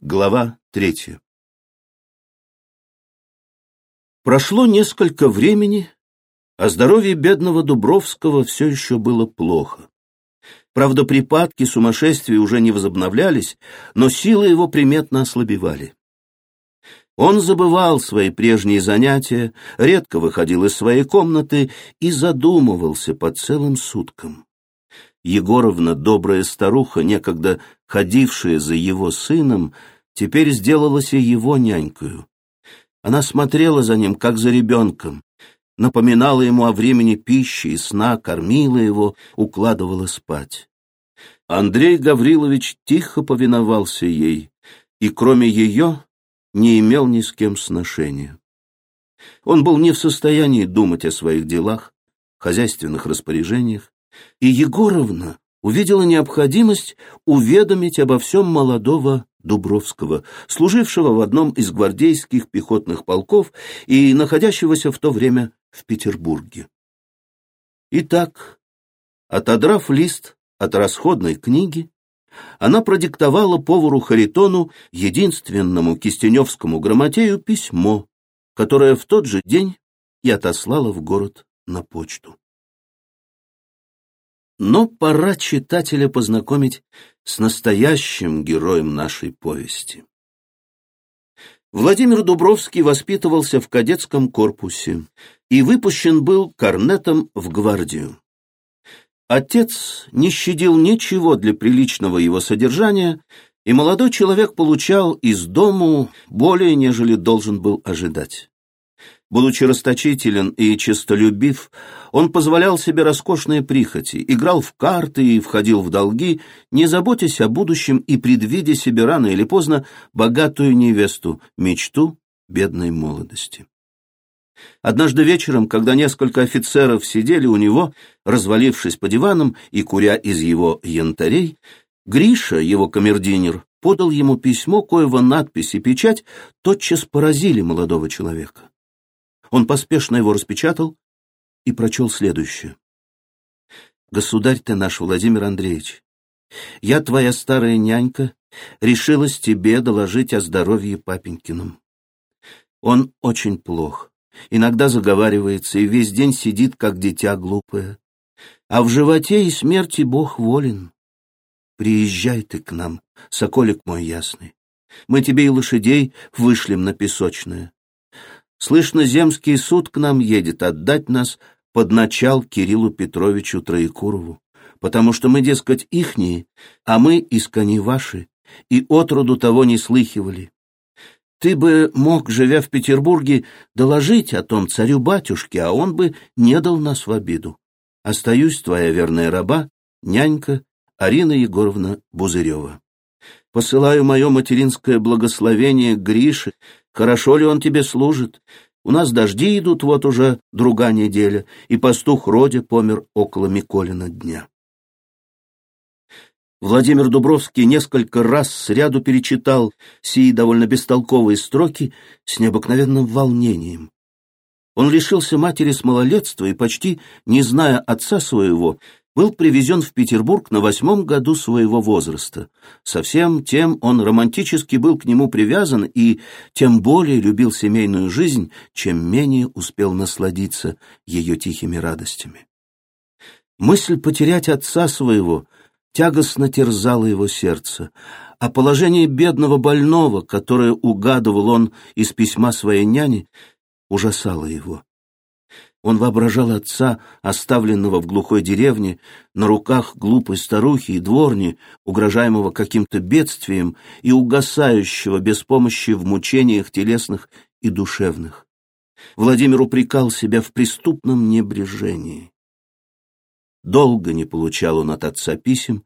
Глава третья Прошло несколько времени, а здоровье бедного Дубровского все еще было плохо. Правда, припадки сумасшествия уже не возобновлялись, но силы его приметно ослабевали. Он забывал свои прежние занятия, редко выходил из своей комнаты и задумывался по целым суткам. Егоровна, добрая старуха, некогда ходившая за его сыном, теперь сделалась и его нянькою. Она смотрела за ним, как за ребенком, напоминала ему о времени пищи и сна, кормила его, укладывала спать. Андрей Гаврилович тихо повиновался ей, и кроме ее не имел ни с кем сношения. Он был не в состоянии думать о своих делах, хозяйственных распоряжениях, и Егоровна увидела необходимость уведомить обо всем молодого Дубровского, служившего в одном из гвардейских пехотных полков и находящегося в то время в Петербурге. Итак, отодрав лист от расходной книги, она продиктовала повару Харитону, единственному кистеневскому грамотею, письмо, которое в тот же день и отослала в город на почту. Но пора читателя познакомить с настоящим героем нашей повести. Владимир Дубровский воспитывался в кадетском корпусе и выпущен был корнетом в гвардию. Отец не щадил ничего для приличного его содержания, и молодой человек получал из дому более, нежели должен был ожидать. Будучи расточителен и честолюбив, он позволял себе роскошные прихоти, играл в карты и входил в долги, не заботясь о будущем и предвидя себе рано или поздно богатую невесту, мечту бедной молодости. Однажды вечером, когда несколько офицеров сидели у него, развалившись по диванам и куря из его янтарей, Гриша, его камердинер, подал ему письмо, коего надпись и печать тотчас поразили молодого человека. Он поспешно его распечатал и прочел следующее. «Государь ты наш, Владимир Андреевич, я, твоя старая нянька, решилась тебе доложить о здоровье папенькином. Он очень плох, иногда заговаривается и весь день сидит, как дитя глупое. А в животе и смерти Бог волен. Приезжай ты к нам, соколик мой ясный. Мы тебе и лошадей вышлем на песочное. Слышно, земский суд к нам едет отдать нас под начал Кириллу Петровичу Троекурову, потому что мы, дескать, ихние, а мы искони ваши, и отроду того не слыхивали. Ты бы мог, живя в Петербурге, доложить о том царю-батюшке, а он бы не дал нас в обиду. Остаюсь твоя верная раба, нянька Арина Егоровна Бузырева. Посылаю мое материнское благословение Грише, Хорошо ли он тебе служит? У нас дожди идут вот уже другая неделя, и пастух Родя помер около Миколина дня. Владимир Дубровский несколько раз сряду перечитал сии довольно бестолковые строки с необыкновенным волнением. Он лишился матери с малолетства и, почти не зная отца своего, был привезен в Петербург на восьмом году своего возраста. Совсем тем он романтически был к нему привязан и тем более любил семейную жизнь, чем менее успел насладиться ее тихими радостями. Мысль потерять отца своего тягостно терзала его сердце, а положение бедного больного, которое угадывал он из письма своей няни, ужасало его. Он воображал отца, оставленного в глухой деревне, на руках глупой старухи и дворни, угрожаемого каким-то бедствием и угасающего без помощи в мучениях телесных и душевных. Владимир упрекал себя в преступном небрежении. Долго не получал он от отца писем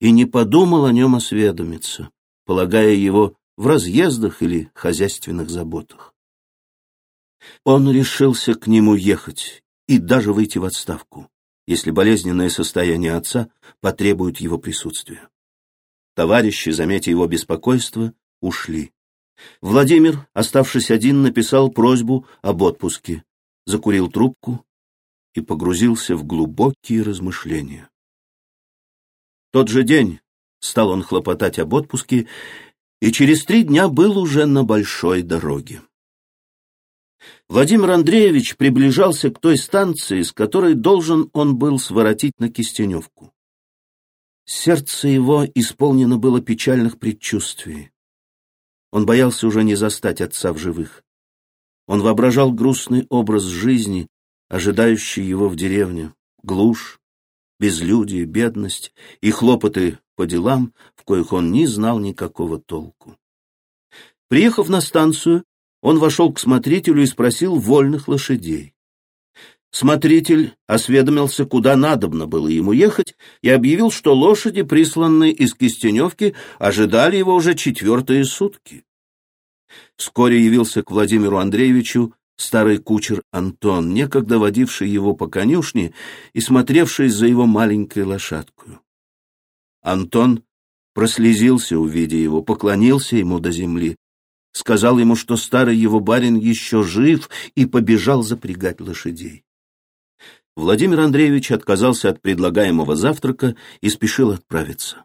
и не подумал о нем осведомиться, полагая его в разъездах или хозяйственных заботах. Он решился к нему ехать и даже выйти в отставку, если болезненное состояние отца потребует его присутствия. Товарищи, заметя его беспокойство, ушли. Владимир, оставшись один, написал просьбу об отпуске, закурил трубку и погрузился в глубокие размышления. Тот же день стал он хлопотать об отпуске и через три дня был уже на большой дороге. Владимир Андреевич приближался к той станции, с которой должен он был своротить на Кистеневку. Сердце его исполнено было печальных предчувствий. Он боялся уже не застать отца в живых. Он воображал грустный образ жизни, ожидающий его в деревне, глушь, безлюдие, бедность и хлопоты по делам, в коих он не знал никакого толку. Приехав на станцию, он вошел к смотрителю и спросил вольных лошадей. Смотритель осведомился, куда надобно было ему ехать, и объявил, что лошади, присланные из Кистеневки, ожидали его уже четвертые сутки. Вскоре явился к Владимиру Андреевичу старый кучер Антон, некогда водивший его по конюшне и смотревший за его маленькой лошадкою. Антон прослезился, увидя его, поклонился ему до земли, сказал ему, что старый его барин еще жив, и побежал запрягать лошадей. Владимир Андреевич отказался от предлагаемого завтрака и спешил отправиться.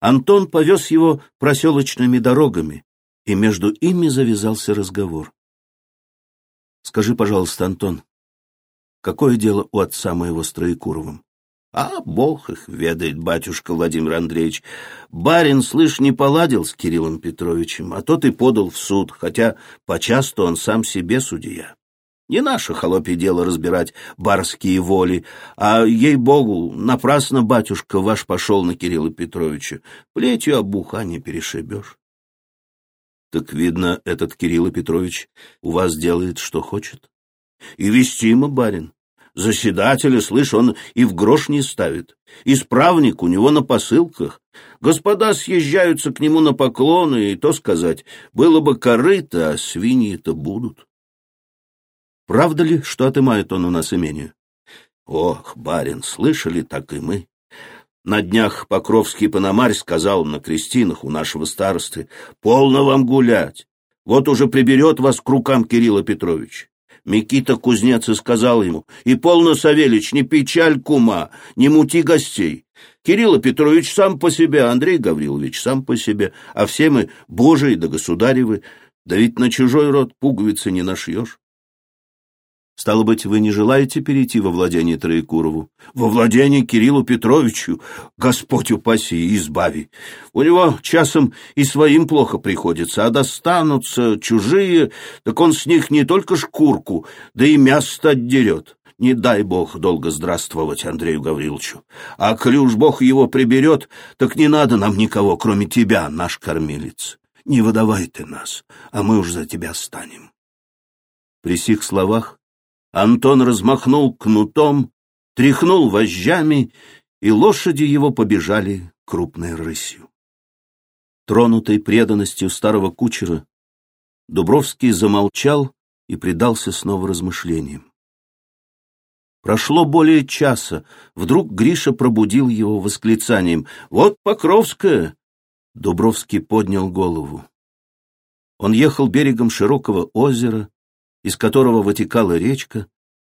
Антон повез его проселочными дорогами, и между ими завязался разговор. «Скажи, пожалуйста, Антон, какое дело у отца моего с Троекуровым?» А бог их ведает, батюшка Владимир Андреевич. Барин, слышь, не поладил с Кириллом Петровичем, а тот и подал в суд, хотя почасту он сам себе судья. Не наше холопье дело разбирать барские воли, а, ей-богу, напрасно батюшка ваш пошел на Кирилла Петровича. Плетью обуха не перешибешь. Так, видно, этот Кирилл Петрович у вас делает, что хочет. И вестимо, барин. Заседателя, слышь, он и в грош не ставит. Исправник у него на посылках. Господа съезжаются к нему на поклоны, и то сказать, было бы корыто, а свиньи-то будут. Правда ли, что отымает он у нас имение? Ох, барин, слышали так и мы. На днях Покровский Пономарь сказал на крестинах у нашего старосты, «Полно вам гулять, вот уже приберет вас к рукам Кирилла Петрович». Микита кузнец и сказал ему, «И полно, Савельич, не печаль кума, не мути гостей. Кирилл Петрович сам по себе, Андрей Гаврилович сам по себе, а все мы божии да государевы, да ведь на чужой род пуговицы не нашьешь». Стало быть, вы не желаете перейти во владение Троекурову? Во владение Кириллу Петровичу? Господь упаси и избави. У него часом и своим плохо приходится, а достанутся чужие, так он с них не только шкурку, да и мясо отдерет. Не дай бог долго здравствовать Андрею Гавриловичу. А коли бог его приберет, так не надо нам никого, кроме тебя, наш кормилец. Не выдавай ты нас, а мы уж за тебя станем. При сих словах Антон размахнул кнутом, тряхнул вожжами, и лошади его побежали крупной рысью. Тронутый преданностью старого кучера, Дубровский замолчал и предался снова размышлениям. Прошло более часа. Вдруг Гриша пробудил его восклицанием. «Вот Покровская!» Дубровский поднял голову. Он ехал берегом широкого озера, из которого вытекала речка,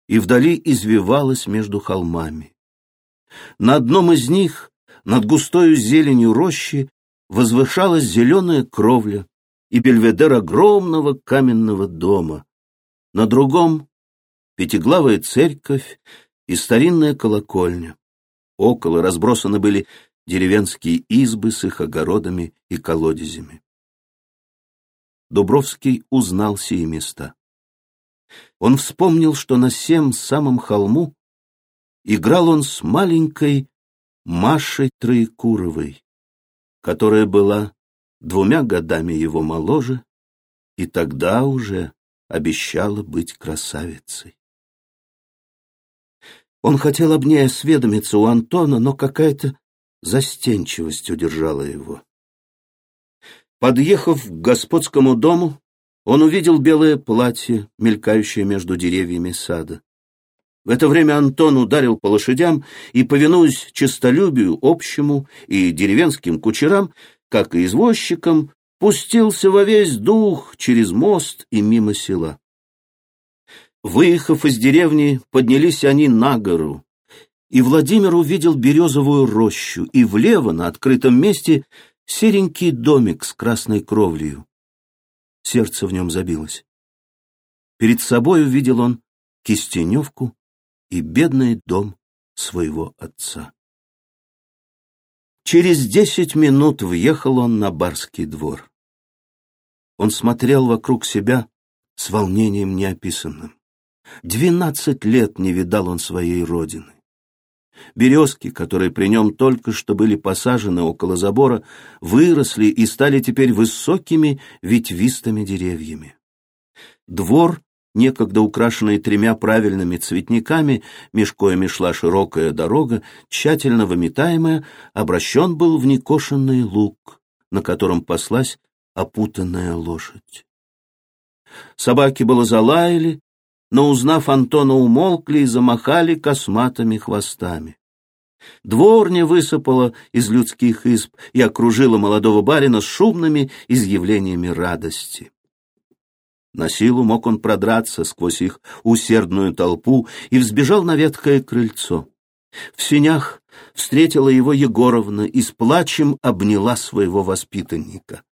и вдали извивалась между холмами. На одном из них, над густою зеленью рощи, возвышалась зеленая кровля и бельведер огромного каменного дома. На другом — пятиглавая церковь и старинная колокольня. Около разбросаны были деревенские избы с их огородами и колодезями. Дубровский узнал сии места. Он вспомнил, что на сем самом холму играл он с маленькой Машей Троекуровой, которая была двумя годами его моложе и тогда уже обещала быть красавицей. Он хотел об ней осведомиться у Антона, но какая-то застенчивость удержала его. Подъехав к господскому дому, он увидел белое платье, мелькающее между деревьями сада. В это время Антон ударил по лошадям и, повинуясь честолюбию общему и деревенским кучерам, как и извозчикам, пустился во весь дух через мост и мимо села. Выехав из деревни, поднялись они на гору, и Владимир увидел березовую рощу, и влево, на открытом месте, серенький домик с красной кровлею. Сердце в нем забилось. Перед собой увидел он кистеневку и бедный дом своего отца. Через десять минут въехал он на барский двор. Он смотрел вокруг себя с волнением неописанным. Двенадцать лет не видал он своей родины. Березки, которые при нем только что были посажены около забора, выросли и стали теперь высокими ветвистыми деревьями. Двор, некогда украшенный тремя правильными цветниками, меж шла широкая дорога, тщательно выметаемая, обращен был в некошенный луг, на котором паслась опутанная лошадь. Собаки было залаяли, но, узнав Антона, умолкли и замахали косматыми хвостами. Дворня высыпала из людских изб и окружила молодого барина шумными изъявлениями радости. На силу мог он продраться сквозь их усердную толпу и взбежал на ветхое крыльцо. В сенях встретила его Егоровна и с плачем обняла своего воспитанника.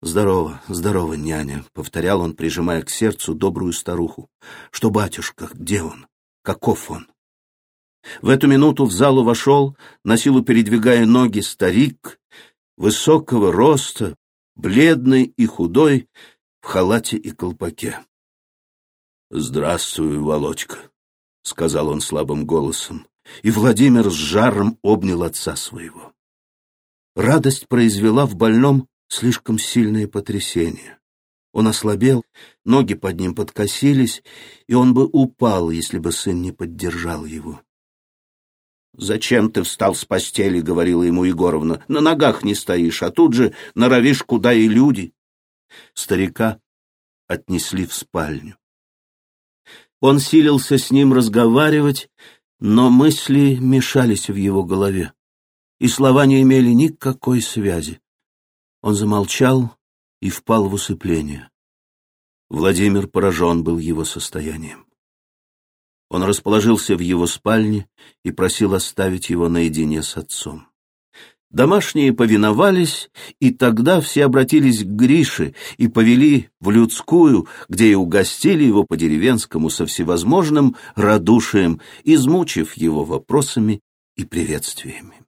«Здорово, здорово, няня», — повторял он, прижимая к сердцу добрую старуху. «Что батюшка? Где он? Каков он?» В эту минуту в залу вошел, на силу передвигая ноги, старик, высокого роста, бледный и худой, в халате и колпаке. «Здравствуй, Володька», — сказал он слабым голосом, и Владимир с жаром обнял отца своего. Радость произвела в больном слишком сильное потрясение. Он ослабел, ноги под ним подкосились, и он бы упал, если бы сын не поддержал его. «Зачем ты встал с постели?» — говорила ему Егоровна. «На ногах не стоишь, а тут же норовишь, куда и люди». Старика отнесли в спальню. Он силился с ним разговаривать, но мысли мешались в его голове, и слова не имели никакой связи. Он замолчал и впал в усыпление. Владимир поражен был его состоянием. Он расположился в его спальне и просил оставить его наедине с отцом. Домашние повиновались, и тогда все обратились к Грише и повели в людскую, где и угостили его по-деревенскому со всевозможным радушием, измучив его вопросами и приветствиями.